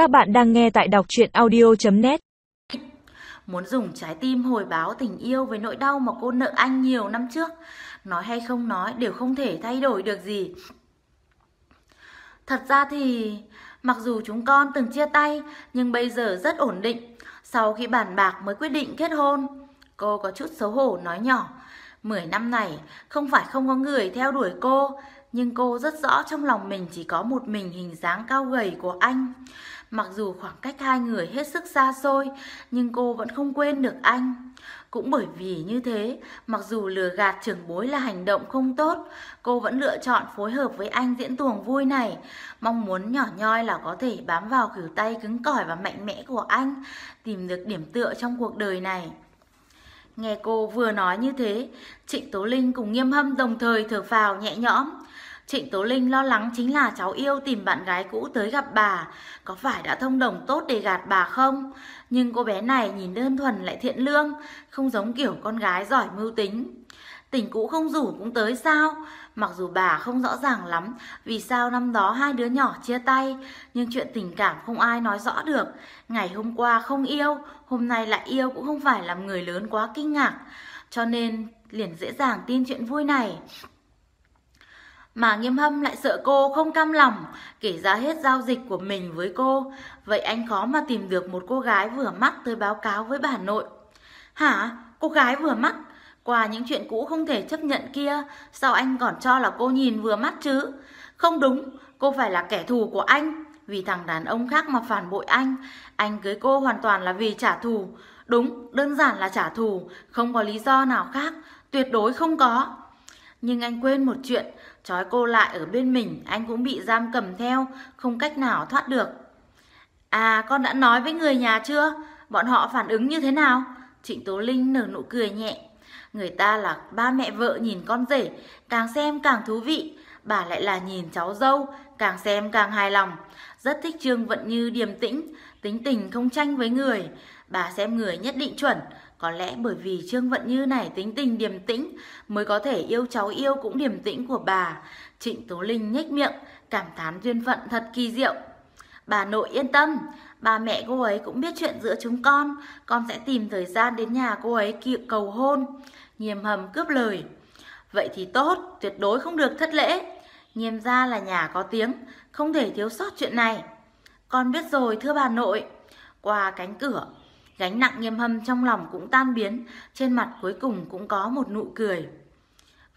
Các bạn đang nghe tại đọc truyện audio.net Muốn dùng trái tim hồi báo tình yêu với nỗi đau mà cô nợ anh nhiều năm trước, Nói hay không nói đều không thể thay đổi được gì. Thật ra thì, mặc dù chúng con từng chia tay, nhưng bây giờ rất ổn định. Sau khi bàn bạc mới quyết định kết hôn, Cô có chút xấu hổ nói nhỏ, Mười năm này, không phải không có người theo đuổi cô nhưng cô rất rõ trong lòng mình chỉ có một mình hình dáng cao gầy của anh. Mặc dù khoảng cách hai người hết sức xa xôi, Nhưng cô vẫn không quên được anh. Cũng bởi vì như thế, Mặc dù lừa gạt trưởng bối là hành động không tốt, Cô vẫn lựa chọn phối hợp với anh diễn tuồng vui này. Mong muốn nhỏ nhoi là có thể bám vào khỉu tay cứng cỏi và mạnh mẽ của anh, Tìm được điểm tựa trong cuộc đời này. Nghe cô vừa nói như thế, Trịnh Tố Linh cùng Nghiêm Hâm đồng thời thở phào nhẹ nhõm. Trịnh Tố Linh lo lắng chính là cháu yêu tìm bạn gái cũ tới gặp bà, có phải đã thông đồng tốt để gạt bà không? Nhưng cô bé này nhìn đơn thuần lại thiện lương, không giống kiểu con gái giỏi mưu tính. Tình cũ không rủ cũng tới sao? Mặc dù bà không rõ ràng lắm vì sao năm đó hai đứa nhỏ chia tay, nhưng chuyện tình cảm không ai nói rõ được. Ngày hôm qua không yêu, hôm nay lại yêu cũng không phải làm người lớn quá kinh ngạc. Cho nên liền dễ dàng tin chuyện vui này. Mà nghiêm hâm lại sợ cô không cam lòng Kể ra hết giao dịch của mình với cô Vậy anh khó mà tìm được một cô gái vừa mắt tới báo cáo với bà nội Hả? Cô gái vừa mắt? Qua những chuyện cũ không thể chấp nhận kia Sao anh còn cho là cô nhìn vừa mắt chứ? Không đúng, cô phải là kẻ thù của anh Vì thằng đàn ông khác mà phản bội anh Anh cưới cô hoàn toàn là vì trả thù Đúng, đơn giản là trả thù Không có lý do nào khác Tuyệt đối không có Nhưng anh quên một chuyện Trói cô lại ở bên mình Anh cũng bị giam cầm theo Không cách nào thoát được À con đã nói với người nhà chưa Bọn họ phản ứng như thế nào Trịnh Tố Linh nở nụ cười nhẹ Người ta là ba mẹ vợ nhìn con rể, càng xem càng thú vị. Bà lại là nhìn cháu dâu, càng xem càng hài lòng. Rất thích Trương Vận Như điềm tĩnh, tính tình không tranh với người. Bà xem người nhất định chuẩn, có lẽ bởi vì Trương Vận Như này tính tình điềm tĩnh mới có thể yêu cháu yêu cũng điềm tĩnh của bà. Trịnh Tố Linh nhếch miệng, cảm thán duyên phận thật kỳ diệu. Bà nội yên tâm, bà mẹ cô ấy cũng biết chuyện giữa chúng con, con sẽ tìm thời gian đến nhà cô ấy cầu hôn. Nghiêm hầm cướp lời. Vậy thì tốt, tuyệt đối không được thất lễ. Nghiêm gia là nhà có tiếng, không thể thiếu sót chuyện này. Con biết rồi thưa bà nội. Qua cánh cửa, gánh nặng nghiêm hâm trong lòng cũng tan biến, trên mặt cuối cùng cũng có một nụ cười.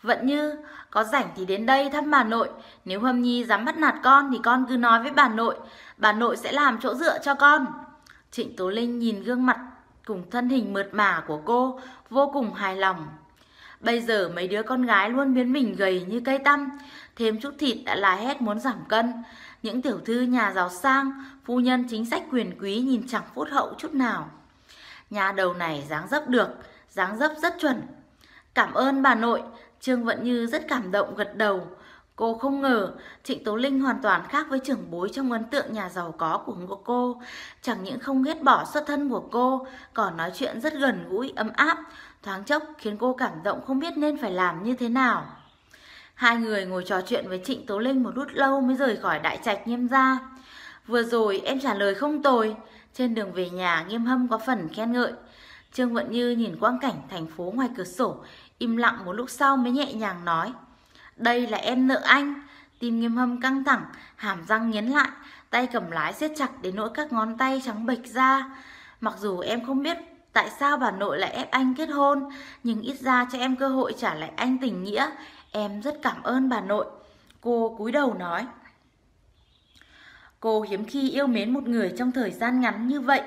vẫn như, có rảnh thì đến đây thăm bà nội, nếu Hâm Nhi dám bắt nạt con thì con cứ nói với bà nội, bà nội sẽ làm chỗ dựa cho con. Trịnh Tố Linh nhìn gương mặt cùng thân hình mượt mà của cô, vô cùng hài lòng. Bây giờ mấy đứa con gái luôn biến mình gầy như cây tăm, thêm chút thịt đã là hết muốn giảm cân. Những tiểu thư nhà giàu sang, phu nhân chính sách quyền quý nhìn chẳng phút hậu chút nào. Nhà đầu này dáng dấp được, dáng dấp rất chuẩn. Cảm ơn bà nội, Trương Vận Như rất cảm động gật đầu. Cô không ngờ Trịnh Tố Linh hoàn toàn khác với trưởng bối trong ấn tượng nhà giàu có của cô. Chẳng những không ghét bỏ xuất thân của cô, còn nói chuyện rất gần gũi, ấm áp, thoáng chốc khiến cô cảm động không biết nên phải làm như thế nào. Hai người ngồi trò chuyện với Trịnh Tố Linh một lúc lâu mới rời khỏi đại trạch nghiêm gia. Vừa rồi em trả lời không tồi, trên đường về nhà nghiêm hâm có phần khen ngợi. Trương Vận Như nhìn quang cảnh thành phố ngoài cửa sổ, im lặng một lúc sau mới nhẹ nhàng nói. Đây là em nợ anh. Tim nghiêm hâm căng thẳng, hàm răng nghiến lại, tay cầm lái siết chặt đến nỗi các ngón tay trắng bệch ra. Mặc dù em không biết tại sao bà nội lại ép anh kết hôn, nhưng ít ra cho em cơ hội trả lại anh tình nghĩa. Em rất cảm ơn bà nội. Cô cúi đầu nói. Cô hiếm khi yêu mến một người trong thời gian ngắn như vậy.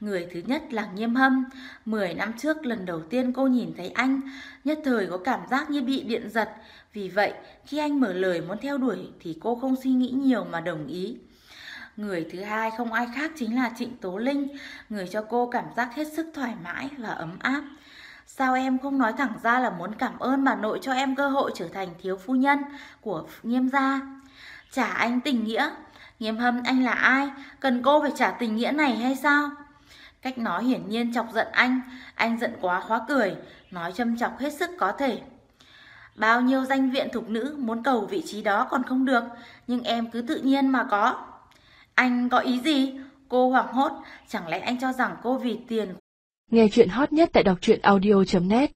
Người thứ nhất là Nghiêm Hâm. Mười năm trước lần đầu tiên cô nhìn thấy anh, nhất thời có cảm giác như bị điện giật. Vì vậy, khi anh mở lời muốn theo đuổi thì cô không suy nghĩ nhiều mà đồng ý. Người thứ hai không ai khác chính là Trịnh Tố Linh, người cho cô cảm giác hết sức thoải mái và ấm áp. Sao em không nói thẳng ra là muốn cảm ơn bà nội cho em cơ hội trở thành thiếu phu nhân của nghiêm gia? Trả anh tình nghĩa. Nghiêm hâm anh là ai? Cần cô phải trả tình nghĩa này hay sao? Cách nói hiển nhiên chọc giận anh, anh giận quá khóa cười, nói châm chọc hết sức có thể. Bao nhiêu danh viện thục nữ muốn cầu vị trí đó còn không được, nhưng em cứ tự nhiên mà có. Anh có ý gì? Cô hoảng hốt, chẳng lẽ anh cho rằng cô vì tiền Nghe chuyện hot nhất tại đọc truyện audio.net